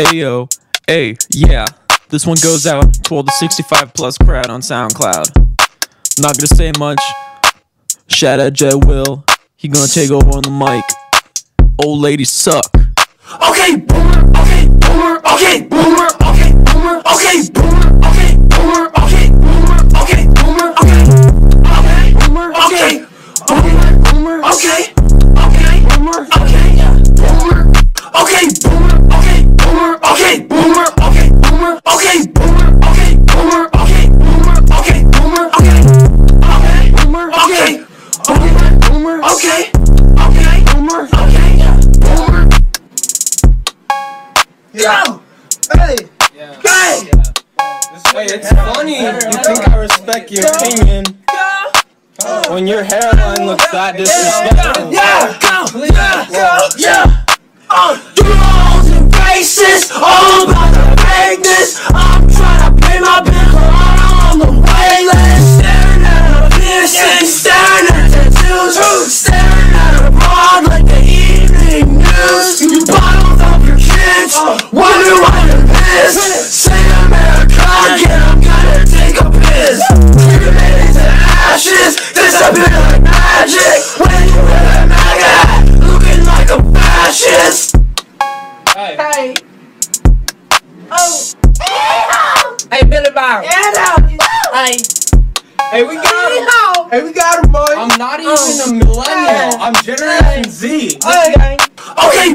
Ayo, hey, yeah. This one goes out to all the 65 plus crowd on SoundCloud. Not gonna say much. Shout out Jedwill. He gonna take over on the mic. Old ladies suck. Okay, boomer, okay, boomer, okay, okay, boomer, okay, okay, boomer, okay, yeah. Yo! Hey! Hey! Hey, it's funny. You think I respect your opinion when your hairline looks that disrespectful? Yeah! Go! Yeah! Yeah! Yeah! Uh, drones and racist, all about the vagueness. I'm a fascist. Hey. Oh. Hey, Billy Bob. Hey. Hey, we got him. Hey, we got him, boy. I'm not even a millennial. I'm Generation Z. Okay. Okay,